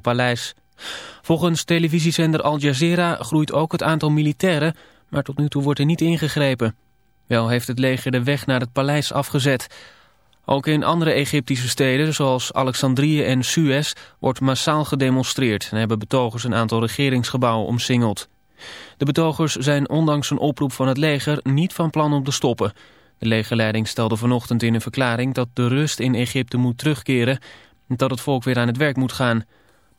Paleis. Volgens televisiezender Al Jazeera groeit ook het aantal militairen, maar tot nu toe wordt er niet ingegrepen. Wel heeft het leger de weg naar het paleis afgezet. Ook in andere Egyptische steden, zoals Alexandrië en Suez, wordt massaal gedemonstreerd en hebben betogers een aantal regeringsgebouwen omsingeld. De betogers zijn ondanks een oproep van het leger niet van plan om te stoppen. De legerleiding stelde vanochtend in een verklaring dat de rust in Egypte moet terugkeren en dat het volk weer aan het werk moet gaan.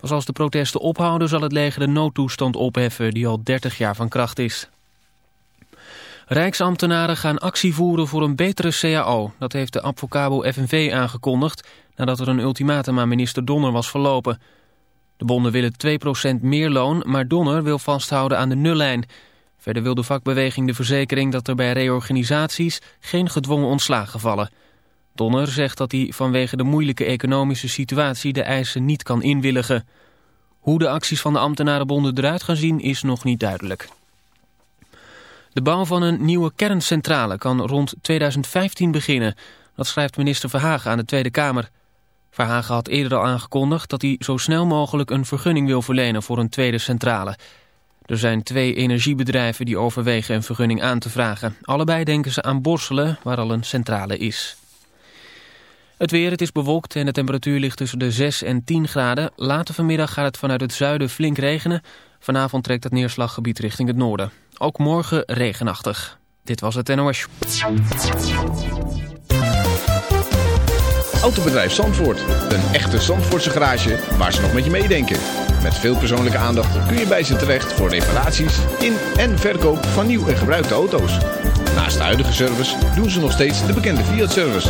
Pas als de protesten ophouden zal het leger de noodtoestand opheffen die al 30 jaar van kracht is. Rijksambtenaren gaan actie voeren voor een betere CAO. Dat heeft de Advocabo FNV aangekondigd nadat er een ultimatum aan minister Donner was verlopen. De bonden willen 2% meer loon, maar Donner wil vasthouden aan de nullijn. Verder wil de vakbeweging de verzekering dat er bij reorganisaties geen gedwongen ontslagen vallen. Donner zegt dat hij vanwege de moeilijke economische situatie de eisen niet kan inwilligen. Hoe de acties van de ambtenarenbonden eruit gaan zien is nog niet duidelijk. De bouw van een nieuwe kerncentrale kan rond 2015 beginnen. Dat schrijft minister Verhagen aan de Tweede Kamer. Verhagen had eerder al aangekondigd dat hij zo snel mogelijk een vergunning wil verlenen voor een tweede centrale. Er zijn twee energiebedrijven die overwegen een vergunning aan te vragen. Allebei denken ze aan Borselen, waar al een centrale is. Het weer, het is bewolkt en de temperatuur ligt tussen de 6 en 10 graden. Later vanmiddag gaat het vanuit het zuiden flink regenen. Vanavond trekt het neerslaggebied richting het noorden. Ook morgen regenachtig. Dit was het NOS. Autobedrijf Zandvoort. Een echte Zandvoortse garage waar ze nog met je meedenken. Met veel persoonlijke aandacht kun je bij ze terecht voor reparaties in en verkoop van nieuw en gebruikte auto's. Naast de huidige service doen ze nog steeds de bekende Fiat-service.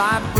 vibrate.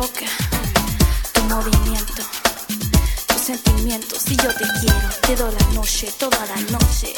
toca tu movimiento, tus sentimientos. Si yo te quiero, te doy la noche, toda la noche.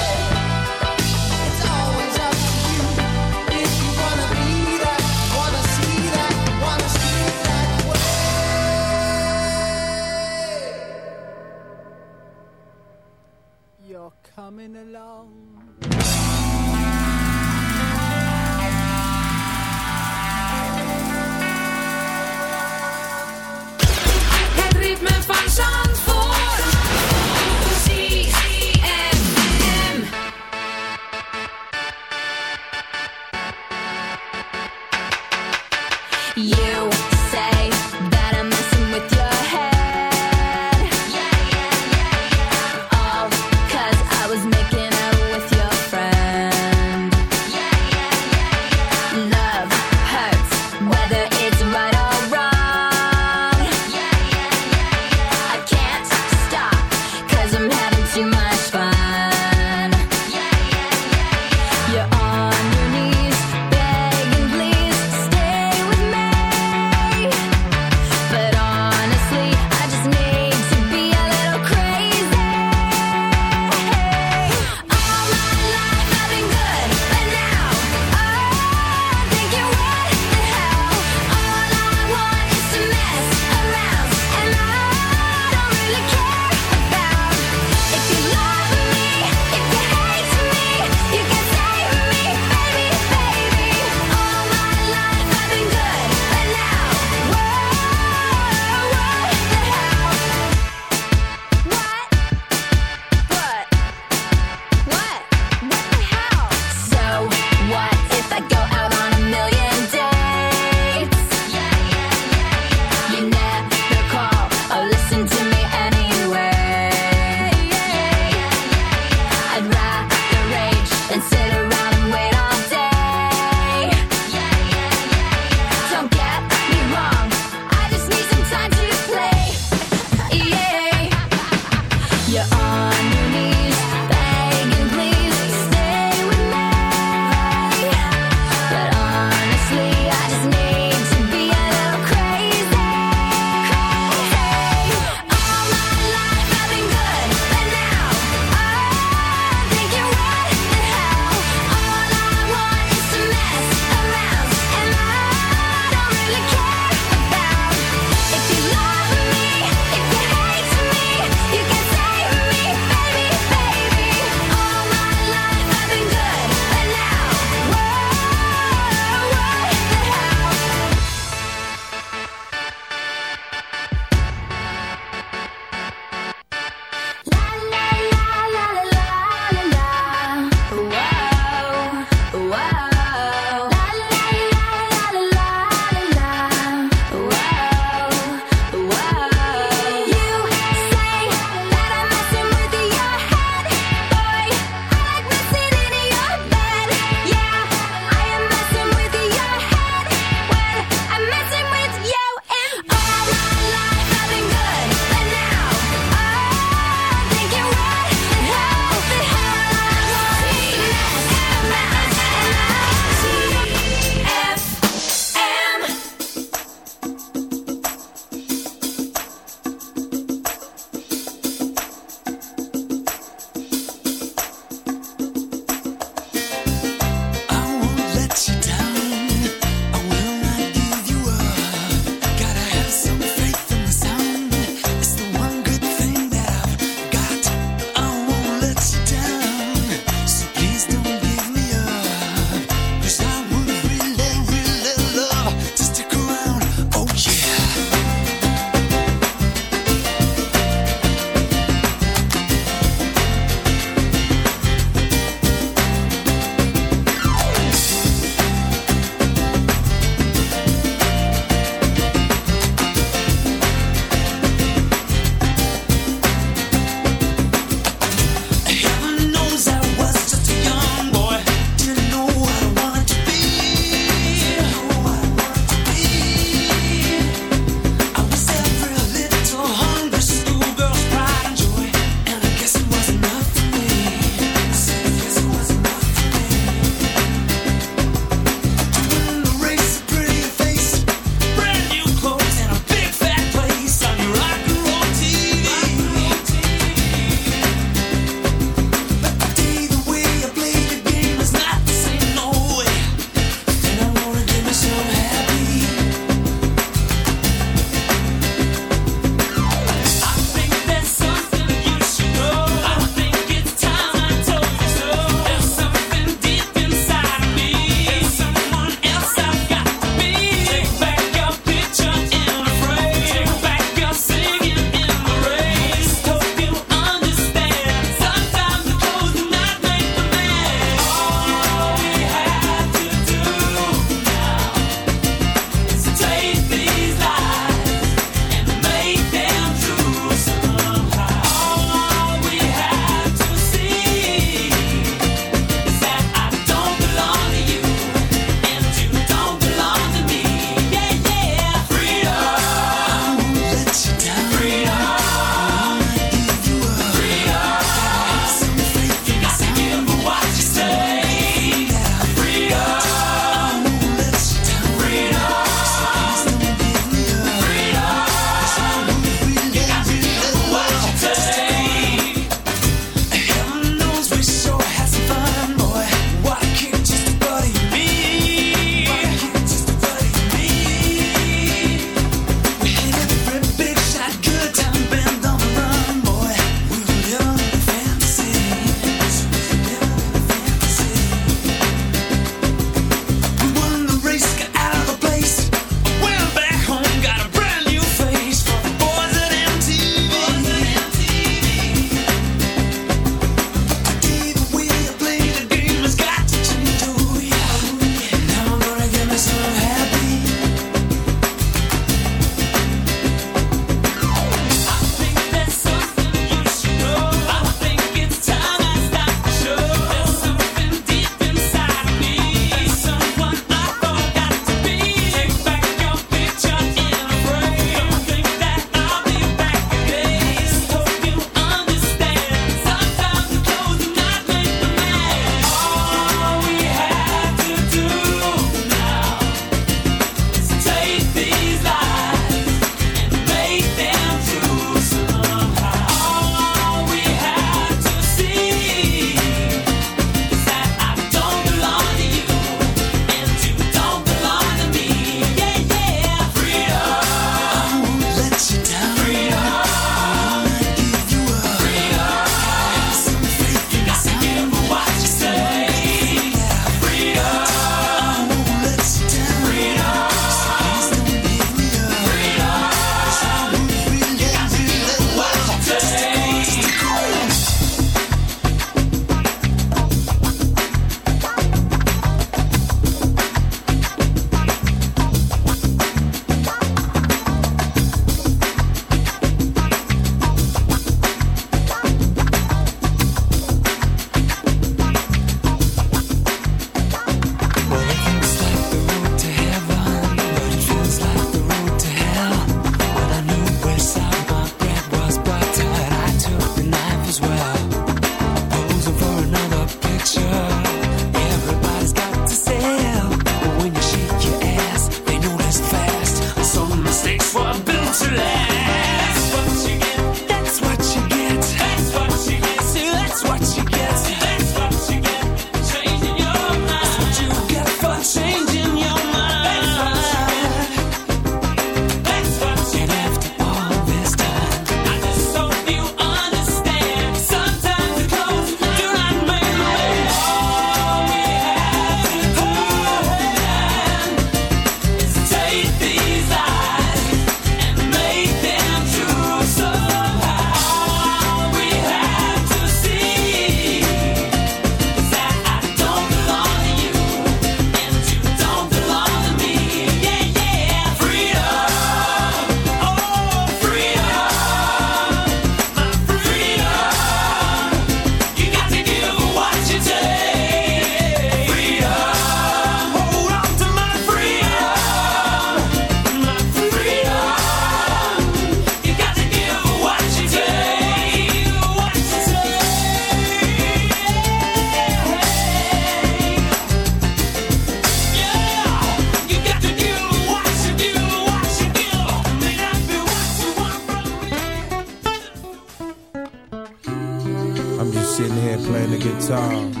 song.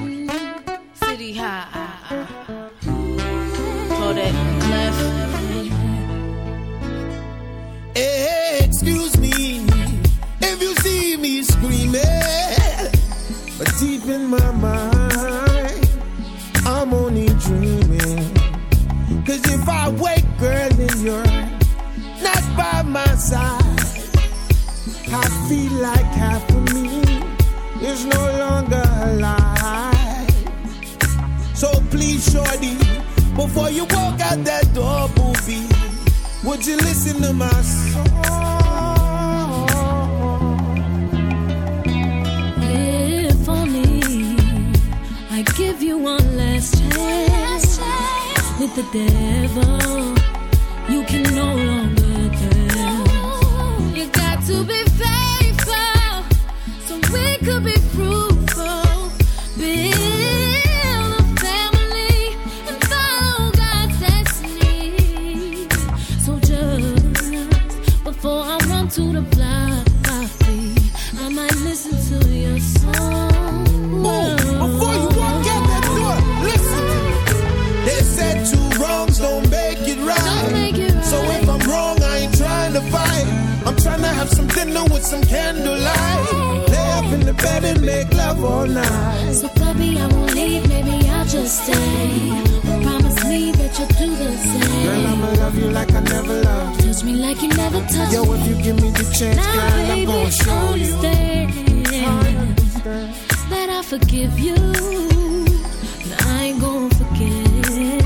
forgive you, but I ain't gonna forget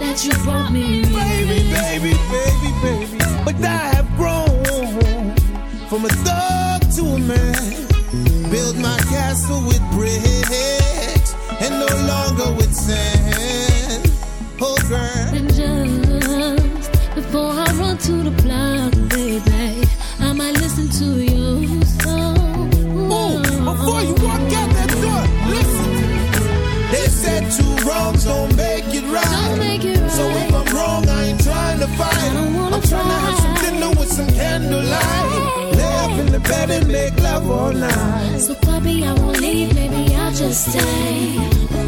that you brought me. Baby, baby, baby, baby, but I have grown from a thug to a man. Build my castle with bricks and no longer with sand. Hold oh, firm. And just before I run to the block better make love all night. So, puppy, I won't leave, maybe I'll just stay.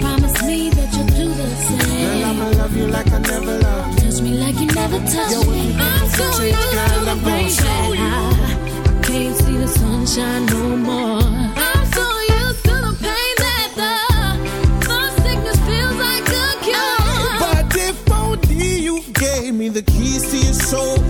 Promise me that you'll do the same. Girl, I'ma love you like I never loved. Touch me like you never touched Yo, me. I'm so used to the rain that I, can't see the sunshine no more. I'm so used to the pain that the love sickness feels like a cure. But if only you gave me the keys to your soul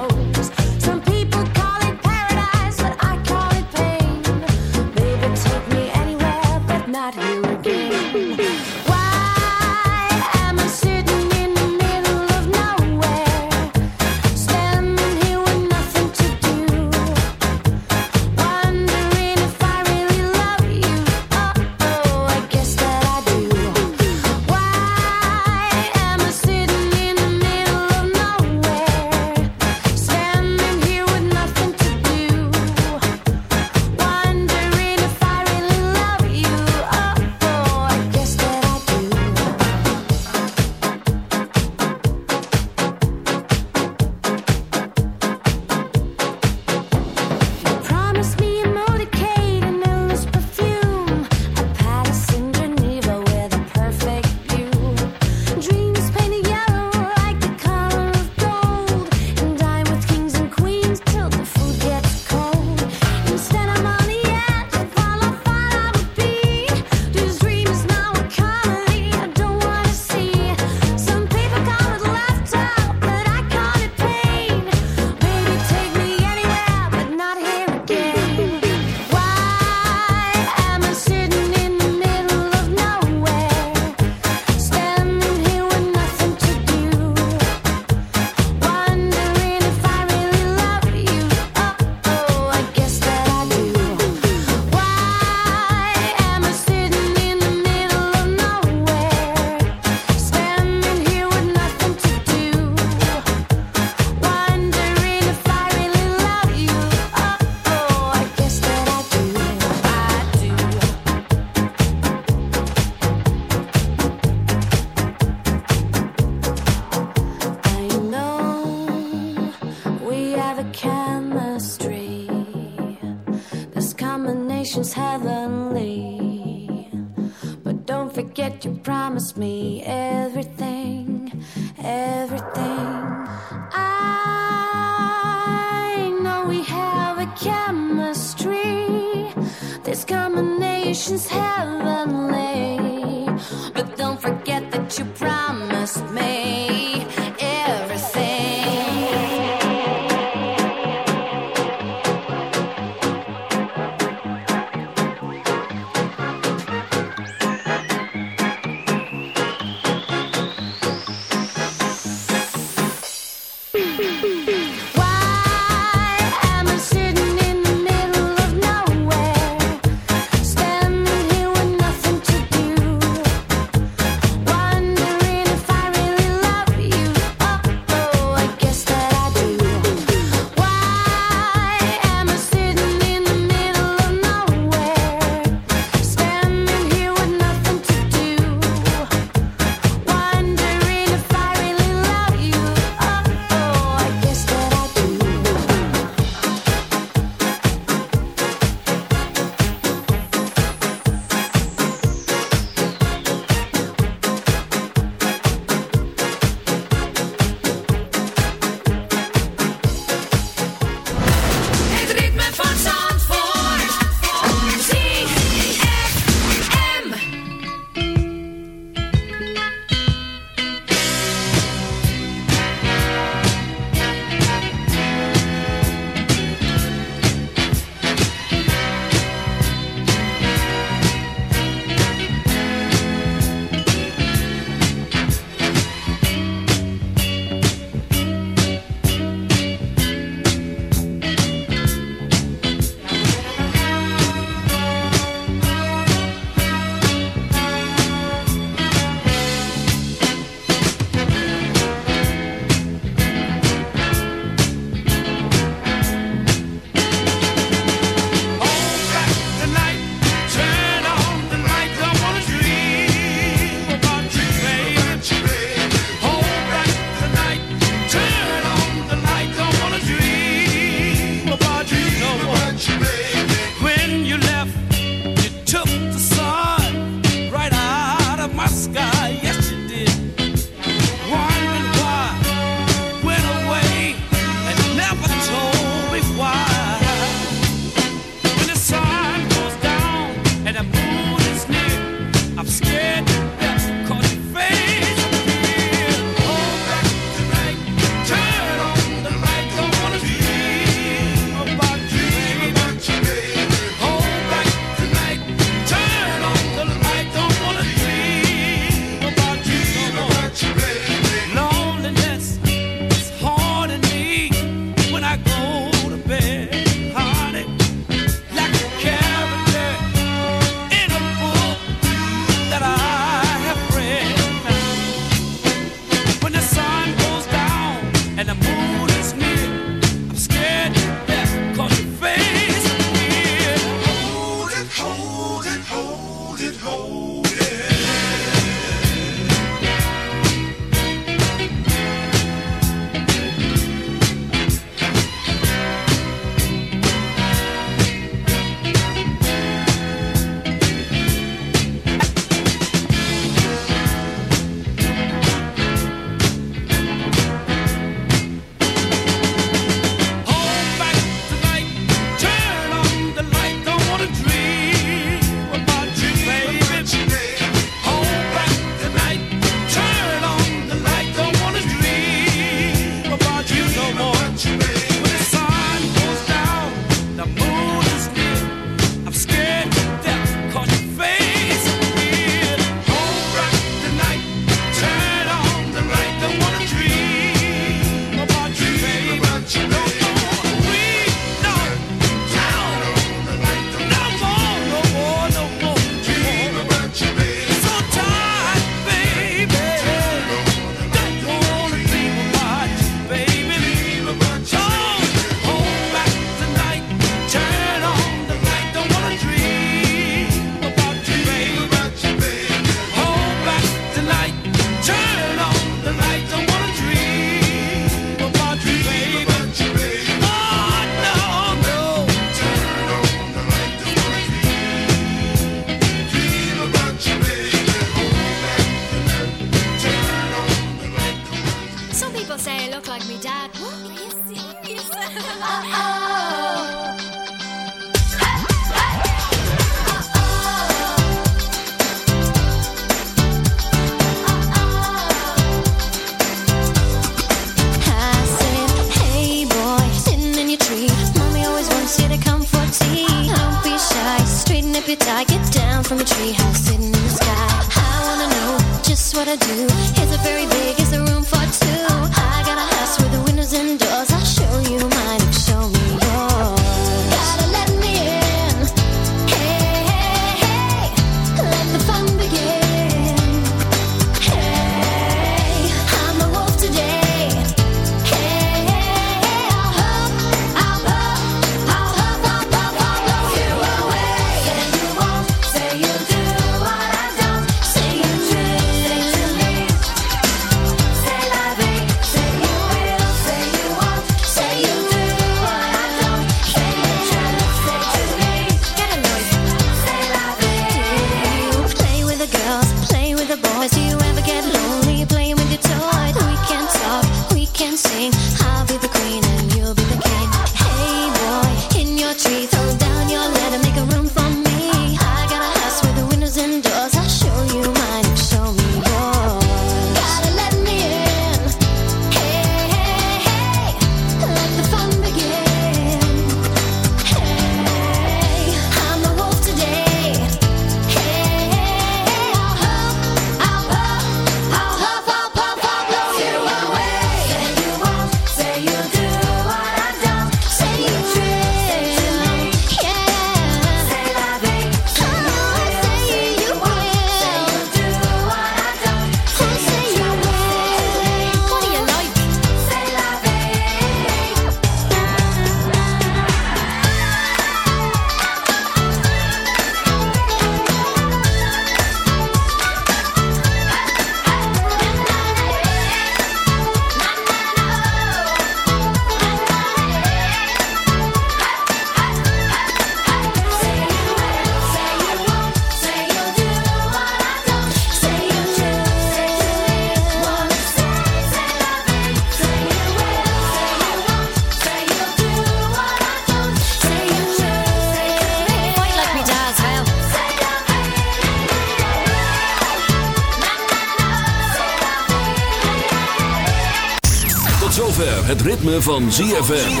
van ZFM.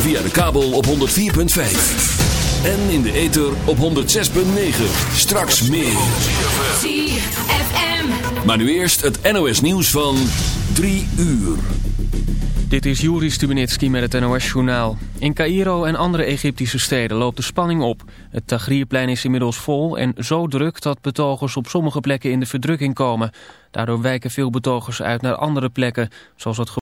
Via de kabel op 104.5. En in de ether op 106.9. Straks meer. ZFM. Maar nu eerst het NOS nieuws van 3 uur. Dit is Juri Stubenitski met het NOS-journaal. In Cairo en andere Egyptische steden loopt de spanning op. Het Tahrirplein is inmiddels vol en zo druk dat betogers op sommige plekken in de verdrukking komen. Daardoor wijken veel betogers uit naar andere plekken, zoals het